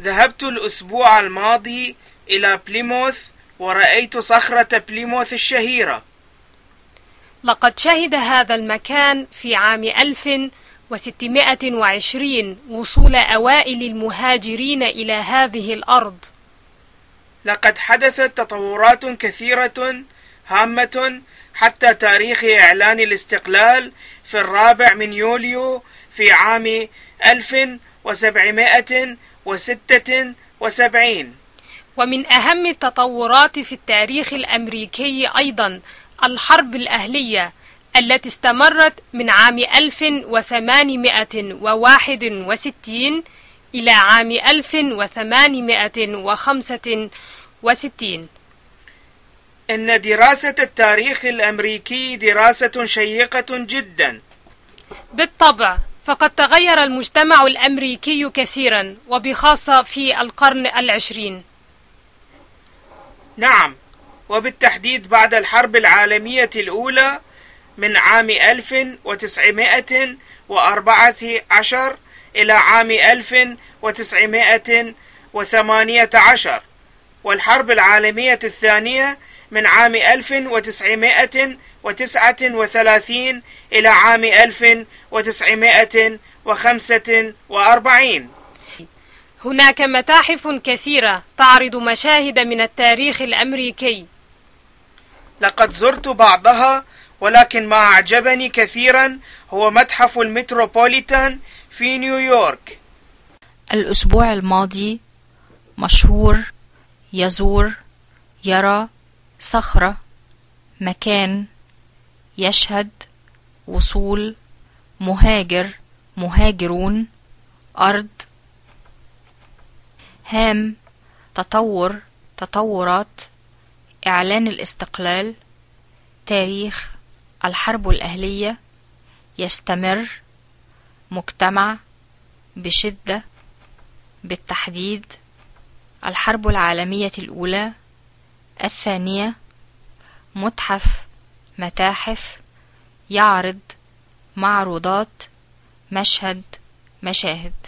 ذهبت الأسبوع الماضي إلى بليموث ورأيت صخرة بليموث الشهيرة. لقد شهد هذا المكان في عام 1620 وصول أوائل المهاجرين إلى هذه الأرض. لقد حدثت تطورات كثيرة هامة حتى تاريخ إعلان الاستقلال في الرابع من يوليو في عام 1776 ومن أهم التطورات في التاريخ الأمريكي أيضا الحرب الأهلية التي استمرت من عام 1861 إلى عام 1865 إن دراسة التاريخ الأمريكي دراسة شيقة جدا. بالطبع فقد تغير المجتمع الأمريكي كثيرا وبخاصة في القرن العشرين. نعم وبالتحديد بعد الحرب العالمية الأولى من عام 1914 إلى عام 1918 والحرب العالمية الثانية من عام 1939 إلى عام 1945 هناك متاحف كثيرة تعرض مشاهد من التاريخ الأمريكي. لقد زرت بعضها ولكن ما أعجبني كثيرا هو متحف المتروبوليتان في نيويورك. الأسبوع الماضي مشهور يزور يرى صخرة مكان يشهد وصول مهاجر مهاجرون أرض هام تطور تطورات إعلان الاستقلال تاريخ الحرب الأهلية يستمر مجتمع بشدة بالتحديد الحرب العالمية الأولى الثانية متحف متاحف يعرض معروضات مشهد مشاهد.